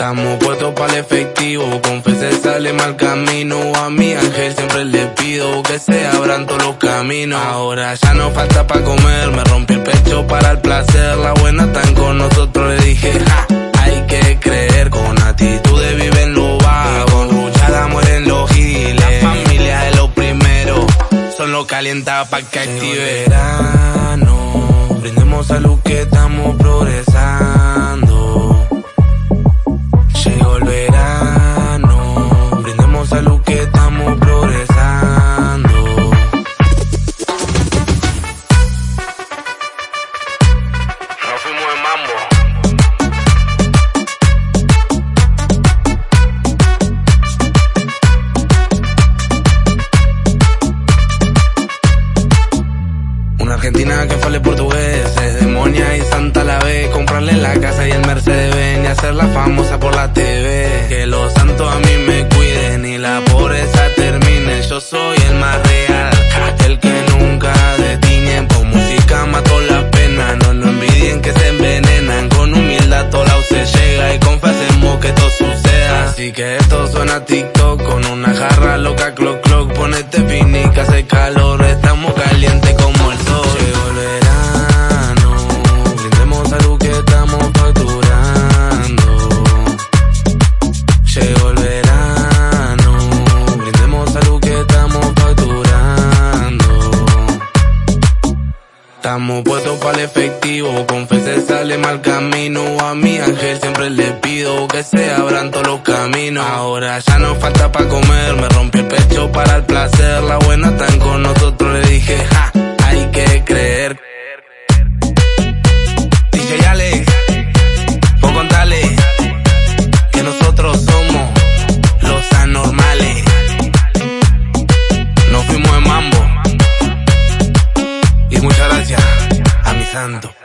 Estamos puestos para el efectivo, confesé sale mal camino. A mi ángel siempre le pido que se abran todos los caminos. Ahora ya no falta para comer, me rompí el pecho para el placer. La buena están con nosotros, le dije, ja, hay que creer. Con actitudes viven lo bajo, con ruchada mueren los giles. La familia es lo primero, son los calienta pa' que active. verano, brindemos salud que fuimos de mambo. Una argentina que fale portugués, es demonia y santa la vez. Comprarle la casa y el Mercedes Benz y hacerla famosa por la TV. Que los santos a mí me Así que esto suena a TikTok Estamos puestos para el efectivo, confesé sale mal camino. A mi ángel siempre le pido que se abran todos los caminos. Ahora ya no falta para comer, me rompí el pecho para el placer. La buena están con Nos fuimos